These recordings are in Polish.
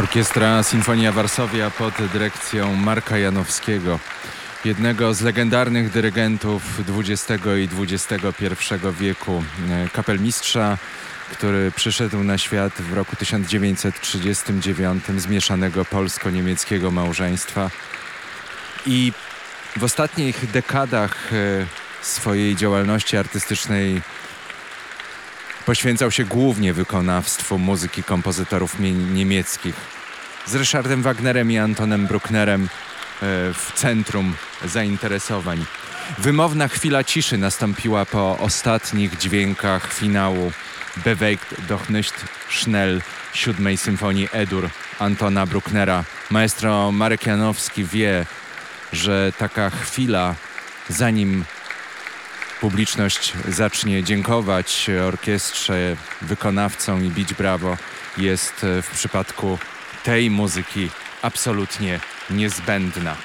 Orkiestra Sinfonia Warszawia pod dyrekcją Marka Janowskiego, jednego z legendarnych dyrygentów XX i XXI wieku, e, kapelmistrza, który przyszedł na świat w roku 1939 z mieszanego polsko-niemieckiego małżeństwa i w ostatnich dekadach e, swojej działalności artystycznej Poświęcał się głównie wykonawstwu muzyki kompozytorów niemieckich. Z Ryszardem Wagnerem i Antonem Brucknerem e, w centrum zainteresowań. Wymowna chwila ciszy nastąpiła po ostatnich dźwiękach finału Bewegt doch nicht schnell siódmej symfonii Edur Antona Brucknera. Maestro Marek Janowski wie, że taka chwila, zanim publiczność zacznie dziękować orkiestrze, wykonawcom i bić brawo, jest e, w przypadku tej muzyki absolutnie niezbędna.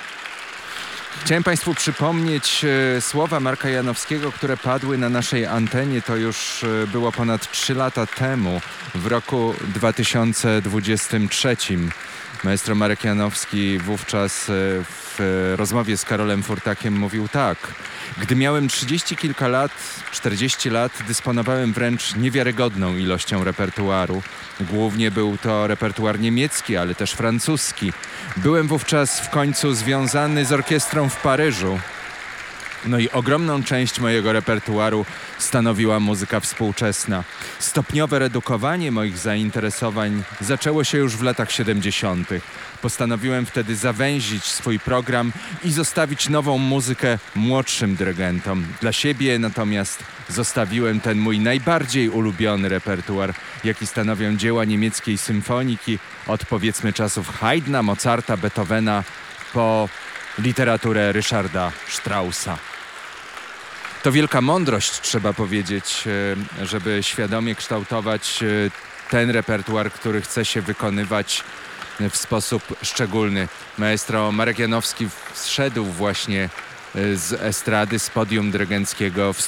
Chciałem Państwu przypomnieć e, słowa Marka Janowskiego, które padły na naszej antenie. To już e, było ponad 3 lata temu, w roku 2023. Maestro Marek Janowski wówczas w rozmowie z Karolem Furtakiem mówił tak – gdy miałem trzydzieści kilka lat, 40 lat, dysponowałem wręcz niewiarygodną ilością repertuaru. Głównie był to repertuar niemiecki, ale też francuski. Byłem wówczas w końcu związany z orkiestrą w Paryżu. No i ogromną część mojego repertuaru stanowiła muzyka współczesna. Stopniowe redukowanie moich zainteresowań zaczęło się już w latach 70. Postanowiłem wtedy zawęzić swój program i zostawić nową muzykę młodszym dyrygentom. Dla siebie natomiast zostawiłem ten mój najbardziej ulubiony repertuar, jaki stanowią dzieła niemieckiej symfoniki od powiedzmy czasów Haydna, Mozarta, Beethovena po literaturę Ryszarda Straussa. To wielka mądrość, trzeba powiedzieć, e, żeby świadomie kształtować e, ten repertuar, który chce się wykonywać w sposób szczególny. Maestro Marek Janowski zszedł właśnie e, z estrady, z podium dyrygenckiego w studiu